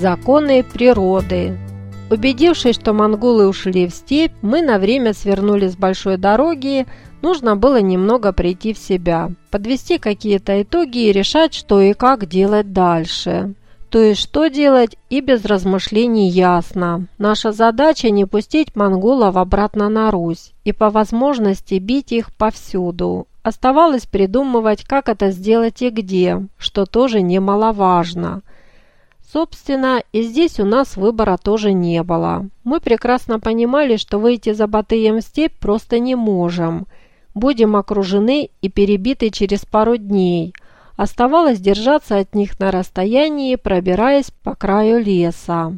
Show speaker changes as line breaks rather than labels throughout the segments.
Законы природы. Убедившись, что монголы ушли в степь, мы на время свернули с большой дороги, нужно было немного прийти в себя, подвести какие-то итоги и решать, что и как делать дальше. То есть, что делать и без размышлений ясно. Наша задача не пустить монголов обратно на Русь и по возможности бить их повсюду. Оставалось придумывать, как это сделать и где, что тоже немаловажно – Собственно, и здесь у нас выбора тоже не было. Мы прекрасно понимали, что выйти за Батыем в степь просто не можем. Будем окружены и перебиты через пару дней. Оставалось держаться от них на расстоянии, пробираясь по краю леса.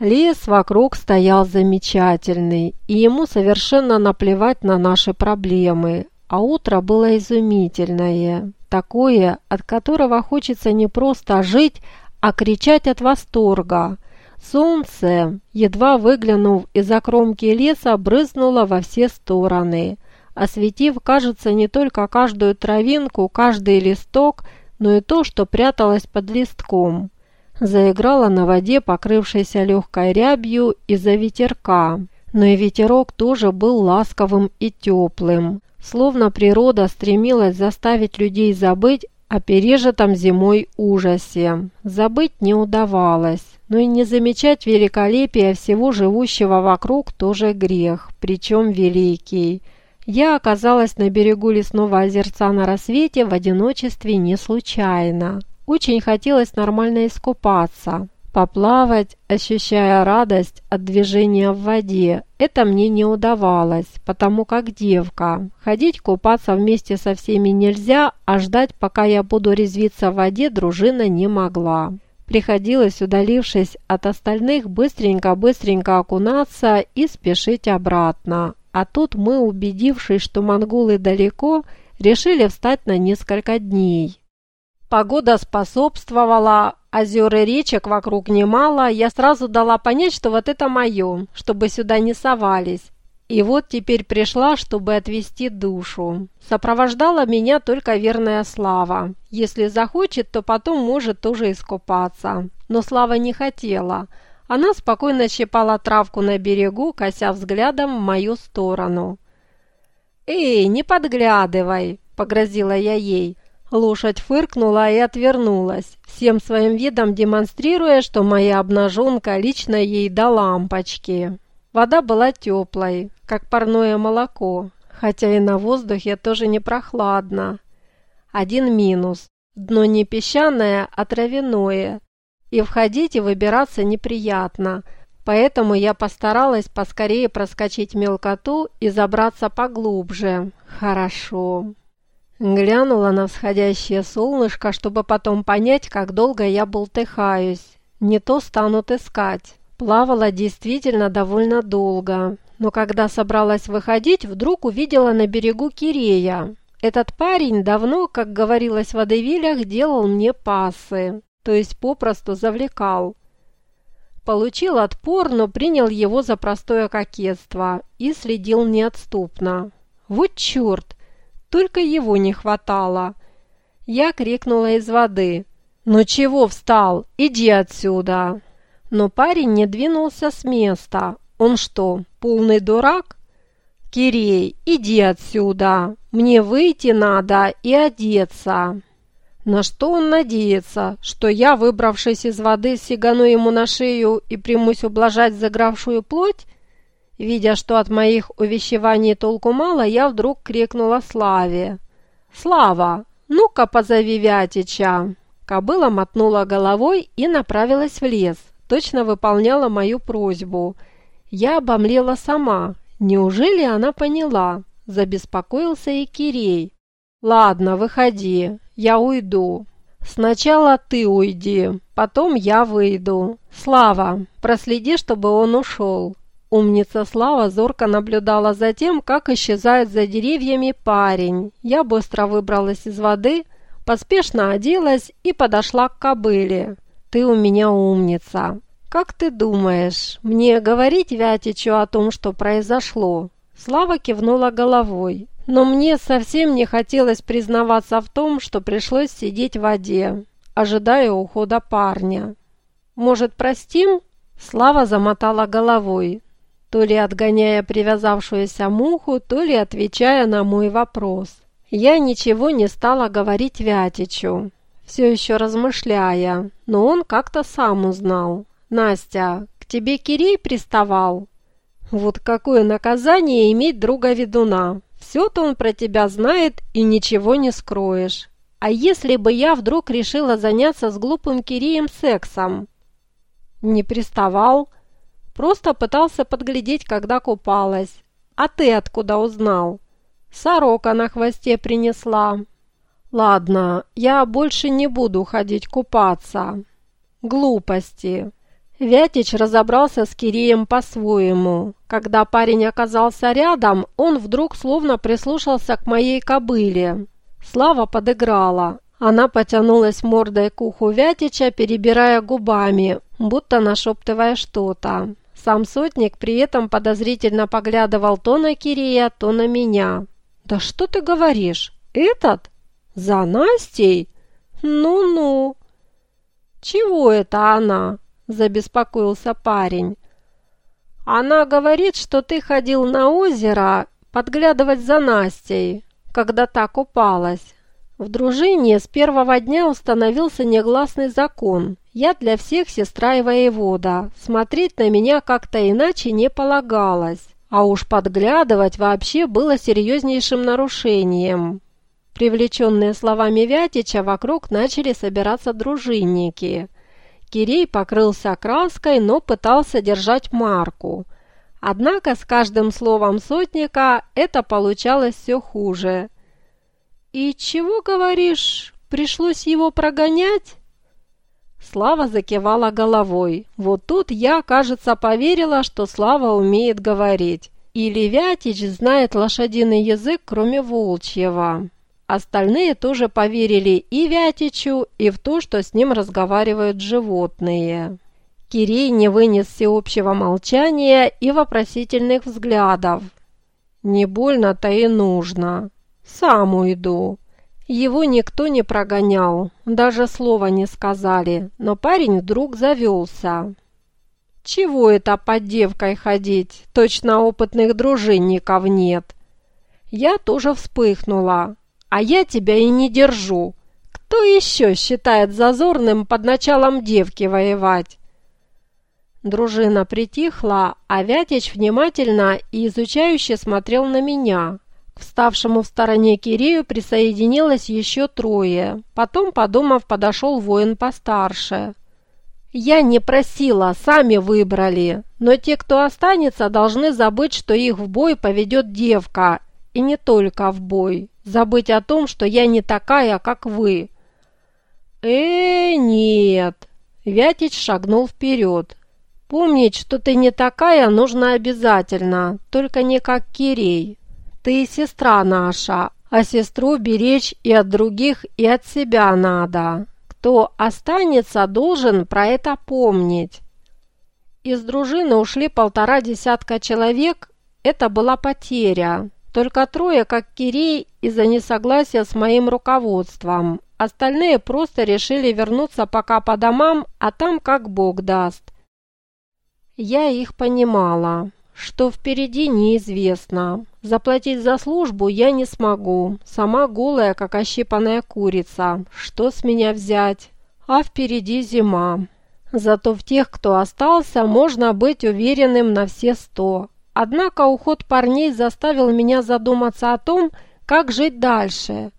Лес вокруг стоял замечательный, и ему совершенно наплевать на наши проблемы, а утро было изумительное такое, от которого хочется не просто жить, а кричать от восторга. Солнце, едва выглянув из-за кромки леса, брызнуло во все стороны, осветив, кажется, не только каждую травинку, каждый листок, но и то, что пряталось под листком. Заиграла на воде, покрывшейся легкой рябью из-за ветерка, но и ветерок тоже был ласковым и теплым. Словно природа стремилась заставить людей забыть о пережитом зимой ужасе. Забыть не удавалось, но и не замечать великолепия всего живущего вокруг тоже грех, причем великий. Я оказалась на берегу лесного озерца на рассвете в одиночестве не случайно. Очень хотелось нормально искупаться. Поплавать, ощущая радость от движения в воде, это мне не удавалось, потому как девка. Ходить купаться вместе со всеми нельзя, а ждать, пока я буду резвиться в воде, дружина не могла. Приходилось, удалившись от остальных, быстренько-быстренько окунаться и спешить обратно. А тут мы, убедившись, что монголы далеко, решили встать на несколько дней. Погода способствовала, озер и речек вокруг немало, я сразу дала понять, что вот это мое, чтобы сюда не совались. И вот теперь пришла, чтобы отвести душу. Сопровождала меня только верная Слава. Если захочет, то потом может тоже искупаться. Но Слава не хотела. Она спокойно щипала травку на берегу, кося взглядом в мою сторону. «Эй, не подглядывай!» – погрозила я ей – Лошадь фыркнула и отвернулась, всем своим видом демонстрируя, что моя обнаженка лично ей до лампочки. Вода была теплой, как парное молоко, хотя и на воздухе тоже не прохладно. Один минус – дно не песчаное, а травяное, и входить и выбираться неприятно, поэтому я постаралась поскорее проскочить мелкоту и забраться поглубже. Хорошо. Глянула на всходящее солнышко, чтобы потом понять, как долго я болтыхаюсь. Не то станут искать. Плавала действительно довольно долго, но когда собралась выходить, вдруг увидела на берегу Кирея. Этот парень давно, как говорилось в водевилях, делал мне пасы, то есть попросту завлекал. Получил отпор, но принял его за простое кокетство и следил неотступно. Вот черт! Только его не хватало. Я крикнула из воды. «Ну чего встал? Иди отсюда!» Но парень не двинулся с места. Он что, полный дурак? «Кирей, иди отсюда! Мне выйти надо и одеться!» На что он надеется? Что я, выбравшись из воды, сигану ему на шею и примусь ублажать загравшую плоть? Видя, что от моих увещеваний толку мало, я вдруг крикнула Славе. «Слава, ну-ка позови Вятича!» Кобыла мотнула головой и направилась в лес, точно выполняла мою просьбу. Я обомлела сама. Неужели она поняла? Забеспокоился и Кирей. «Ладно, выходи, я уйду. Сначала ты уйди, потом я выйду. Слава, проследи, чтобы он ушел». Умница Слава зорко наблюдала за тем, как исчезает за деревьями парень. Я быстро выбралась из воды, поспешно оделась и подошла к кобыле. «Ты у меня умница. Как ты думаешь, мне говорить Вятичу о том, что произошло?» Слава кивнула головой. Но мне совсем не хотелось признаваться в том, что пришлось сидеть в воде. ожидая ухода парня. «Может, простим?» Слава замотала головой, то ли отгоняя привязавшуюся муху, то ли отвечая на мой вопрос. Я ничего не стала говорить Вятичу, все еще размышляя, но он как-то сам узнал. «Настя, к тебе Кирей приставал?» «Вот какое наказание иметь друга ведуна! Все-то он про тебя знает и ничего не скроешь. А если бы я вдруг решила заняться с глупым Киреем сексом?» «Не приставал, просто пытался подглядеть, когда купалась. А ты откуда узнал?» «Сорока на хвосте принесла». «Ладно, я больше не буду ходить купаться». «Глупости». Вятич разобрался с Киреем по-своему. Когда парень оказался рядом, он вдруг словно прислушался к моей кобыле. Слава подыграла. Она потянулась мордой к уху Вятича, перебирая губами, будто нашептывая что-то. Сам сотник при этом подозрительно поглядывал то на Кирея, то на меня. «Да что ты говоришь? Этот? За Настей? Ну-ну!» «Чего это она?» – забеспокоился парень. «Она говорит, что ты ходил на озеро подглядывать за Настей, когда та купалась. В дружине с первого дня установился негласный закон. Я для всех сестра и воевода. Смотреть на меня как-то иначе не полагалось. А уж подглядывать вообще было серьезнейшим нарушением. Привлеченные словами Вятича, вокруг начали собираться дружинники – Кирей покрылся краской, но пытался держать марку. Однако с каждым словом сотника это получалось все хуже. «И чего, говоришь, пришлось его прогонять?» Слава закивала головой. Вот тут я, кажется, поверила, что Слава умеет говорить. Или Вятич знает лошадиный язык, кроме волчьего. Остальные тоже поверили и Вятичу, и в то, что с ним разговаривают животные. Кирей не вынес всеобщего молчания и вопросительных взглядов. «Не больно-то и нужно. Сам уйду». Его никто не прогонял, даже слова не сказали, но парень вдруг завелся. «Чего это под девкой ходить? Точно опытных дружинников нет». Я тоже вспыхнула, а я тебя и не держу. Кто еще считает зазорным под началом девки воевать?» Дружина притихла, а Вятич внимательно и изучающе смотрел на меня. Вставшему в стороне Кирею присоединилось еще трое. Потом, подумав, подошел воин постарше. «Я не просила, сами выбрали. Но те, кто останется, должны забыть, что их в бой поведет девка. И не только в бой забыть о том, что я не такая, как вы». «Э, нет!» Вятич шагнул вперед. «Помнить, что ты не такая, нужно обязательно, только не как Кирей. Ты сестра наша, а сестру беречь и от других, и от себя надо. Кто останется, должен про это помнить». Из дружины ушли полтора десятка человек, это была потеря. Только трое, как Кирей, из-за несогласия с моим руководством. Остальные просто решили вернуться пока по домам, а там как Бог даст. Я их понимала. Что впереди неизвестно. Заплатить за службу я не смогу. Сама голая, как ощипанная курица. Что с меня взять? А впереди зима. Зато в тех, кто остался, можно быть уверенным на все сто. Однако уход парней заставил меня задуматься о том, как жить дальше.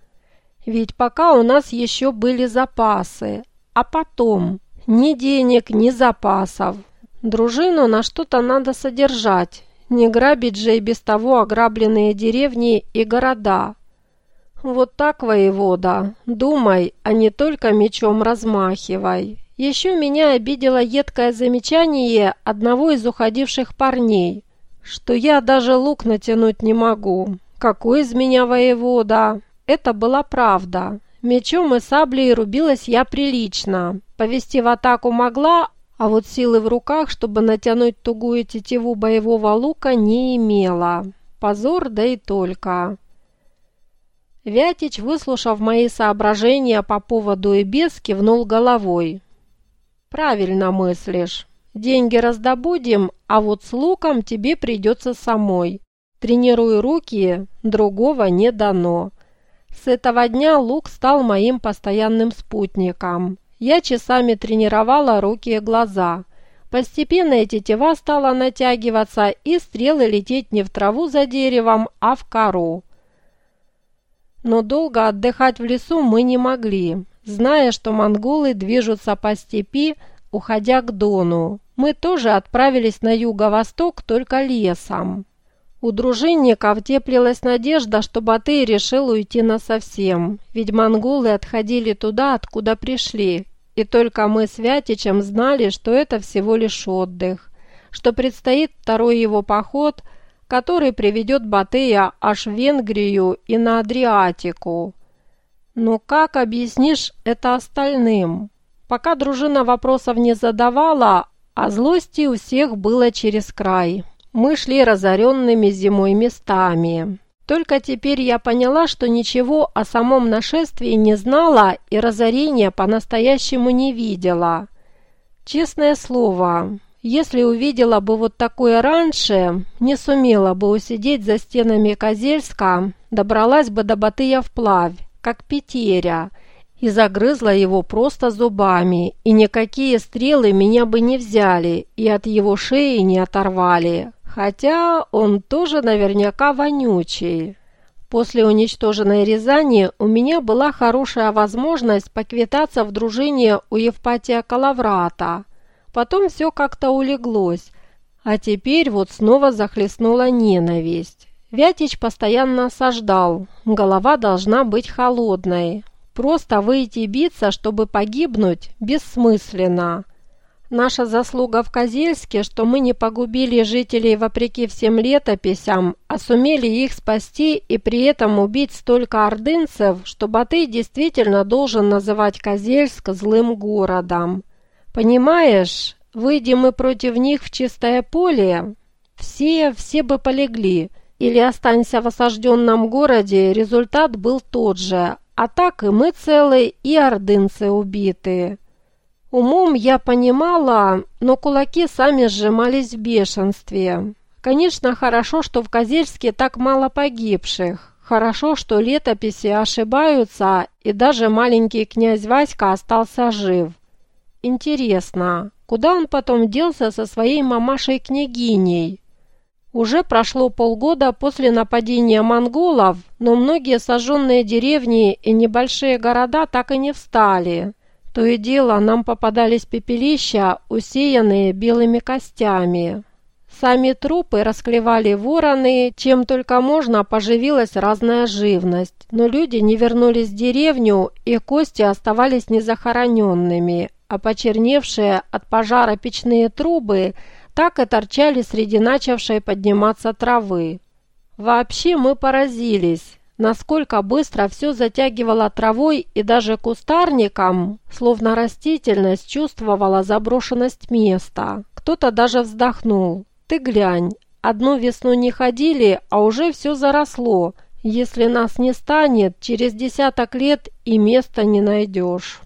Ведь пока у нас еще были запасы, а потом ни денег, ни запасов. Дружину на что-то надо содержать, не грабить же и без того ограбленные деревни и города. Вот так, воевода, думай, а не только мечом размахивай. Еще меня обидело едкое замечание одного из уходивших парней – что я даже лук натянуть не могу. Какой из меня воевода? Это была правда. Мечом и саблей рубилась я прилично. Повести в атаку могла, а вот силы в руках, чтобы натянуть тугую тетиву боевого лука, не имела. Позор, да и только. Вятич, выслушав мои соображения по поводу и без, кивнул головой. «Правильно мыслишь. Деньги раздобудем, а вот с луком тебе придется самой. Тренируй руки, другого не дано. С этого дня лук стал моим постоянным спутником. Я часами тренировала руки и глаза. Постепенно тетива стала натягиваться, и стрелы лететь не в траву за деревом, а в кору. Но долго отдыхать в лесу мы не могли, зная, что монголы движутся по степи, уходя к Дону. Мы тоже отправились на юго-восток только лесом. У дружинников теплилась надежда, что Батый решил уйти насовсем, ведь монголы отходили туда, откуда пришли, и только мы с Вятичем знали, что это всего лишь отдых, что предстоит второй его поход, который приведет Батыя аж в Венгрию и на Адриатику. Но как объяснишь это остальным? Пока дружина вопросов не задавала, а злости у всех было через край. Мы шли разоренными зимой местами. Только теперь я поняла, что ничего о самом нашествии не знала и разорения по-настоящему не видела. Честное слово, если увидела бы вот такое раньше, не сумела бы усидеть за стенами Козельска, добралась бы до Батыя вплавь, как Петеря, и загрызла его просто зубами, и никакие стрелы меня бы не взяли и от его шеи не оторвали, Хотя он тоже наверняка вонючий. После уничтоженной Рязани у меня была хорошая возможность поквитаться в дружине у Евпатия Калаврата. Потом все как-то улеглось, а теперь вот снова захлестнула ненависть. Вятич постоянно осаждал, голова должна быть холодной. Просто выйти биться, чтобы погибнуть, бессмысленно. Наша заслуга в Козельске, что мы не погубили жителей вопреки всем летописям, а сумели их спасти и при этом убить столько ордынцев, что Батый действительно должен называть Козельск злым городом. Понимаешь, выйдем мы против них в чистое поле, все, все бы полегли. Или останься в осажденном городе, результат был тот же, а так и мы целы, и ордынцы убиты. Умом я понимала, но кулаки сами сжимались в бешенстве. Конечно, хорошо, что в Козельске так мало погибших. Хорошо, что летописи ошибаются, и даже маленький князь Васька остался жив. Интересно, куда он потом делся со своей мамашей-княгиней? Уже прошло полгода после нападения монголов, но многие сожженные деревни и небольшие города так и не встали. То и дело нам попадались пепелища, усеянные белыми костями. Сами трупы расклевали вороны, чем только можно поживилась разная живность, но люди не вернулись в деревню, и кости оставались незахороненными, а почерневшие от пожара печные трубы так и торчали среди начавшей подниматься травы. Вообще мы поразились насколько быстро все затягивало травой и даже кустарником, словно растительность чувствовала заброшенность места. Кто-то даже вздохнул. «Ты глянь, одну весну не ходили, а уже все заросло. Если нас не станет, через десяток лет и места не найдешь»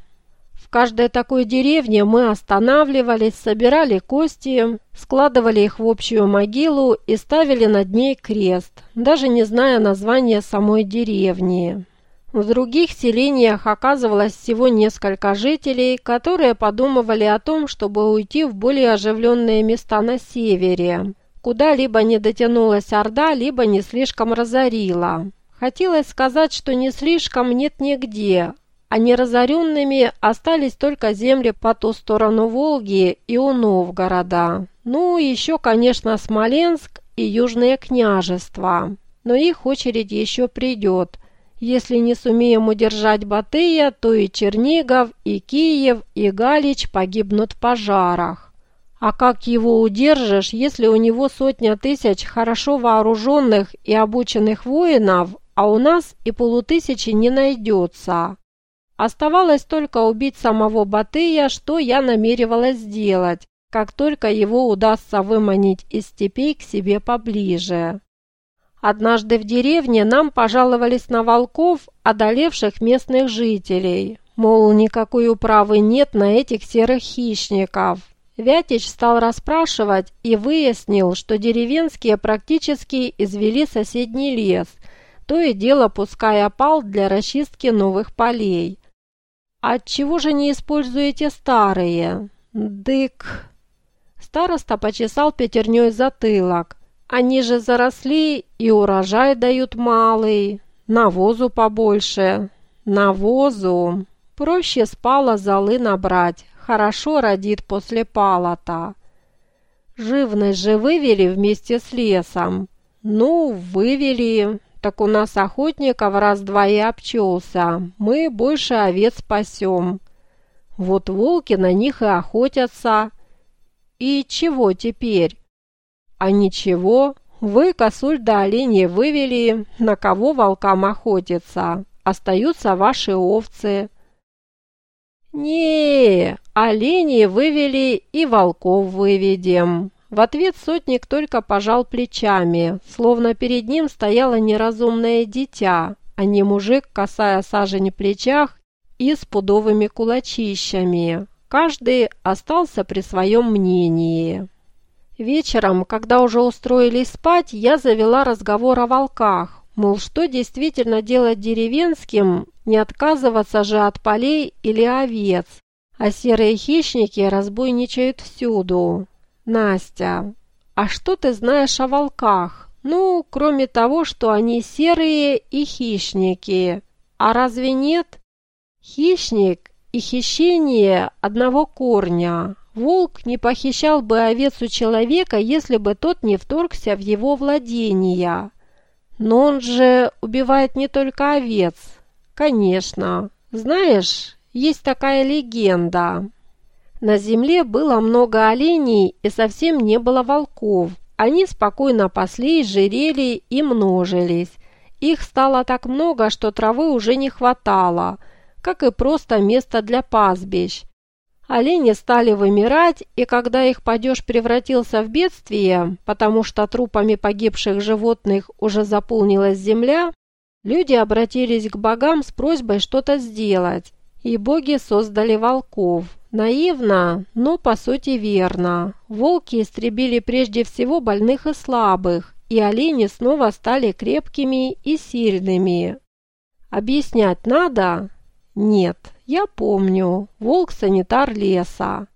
каждой такой деревне мы останавливались, собирали кости, складывали их в общую могилу и ставили над ней крест, даже не зная названия самой деревни. В других селениях оказывалось всего несколько жителей, которые подумывали о том, чтобы уйти в более оживленные места на севере, куда либо не дотянулась Орда, либо не слишком разорила. Хотелось сказать, что не слишком нет нигде, а неразоренными остались только земли по ту сторону Волги и у Новгорода. Ну, еще, конечно, Смоленск и Южные княжества. Но их очередь еще придет. Если не сумеем удержать Батыя, то и Чернигов, и Киев, и Галич погибнут в пожарах. А как его удержишь, если у него сотня тысяч хорошо вооруженных и обученных воинов, а у нас и полутысячи не найдется? Оставалось только убить самого Батыя, что я намеревалась сделать, как только его удастся выманить из степей к себе поближе. Однажды в деревне нам пожаловались на волков, одолевших местных жителей. Мол, никакой управы нет на этих серых хищников. Вятич стал расспрашивать и выяснил, что деревенские практически извели соседний лес, то и дело пуская пал для расчистки новых полей. «Отчего же не используете старые?» «Дык...» Староста почесал пятерней затылок. Они же заросли и урожай дают малый, навозу побольше. Навозу. Проще спала золы набрать, хорошо родит после палота. Живность же вывели вместе с лесом. Ну, вывели, так у нас охотников раз-два и обчелся. Мы больше овец спасем. Вот волки на них и охотятся. И чего теперь? А ничего, вы косуль да оленей вывели, на кого волкам охотиться. Остаются ваши овцы. не оленей вывели и волков выведем. В ответ сотник только пожал плечами, словно перед ним стояло неразумное дитя, а не мужик, касая сажень плечах и с пудовыми кулачищами. Каждый остался при своем мнении. Вечером, когда уже устроились спать, я завела разговор о волках. Мол, что действительно делать деревенским, не отказываться же от полей или овец. А серые хищники разбойничают всюду. Настя, а что ты знаешь о волках? Ну, кроме того, что они серые и хищники. А разве нет? Хищник и хищение одного корня. Волк не похищал бы овец у человека, если бы тот не вторгся в его владения. Но он же убивает не только овец. Конечно. Знаешь, есть такая легенда. На земле было много оленей и совсем не было волков. Они спокойно паслись, жирели и множились. Их стало так много, что травы уже не хватало, как и просто места для пастбищ. Олени стали вымирать, и когда их падеж превратился в бедствие, потому что трупами погибших животных уже заполнилась земля, люди обратились к богам с просьбой что-то сделать, и боги создали волков. Наивно, но по сути верно. Волки истребили прежде всего больных и слабых, и олени снова стали крепкими и сильными. Объяснять надо? Нет. Я помню, волк-санитар леса.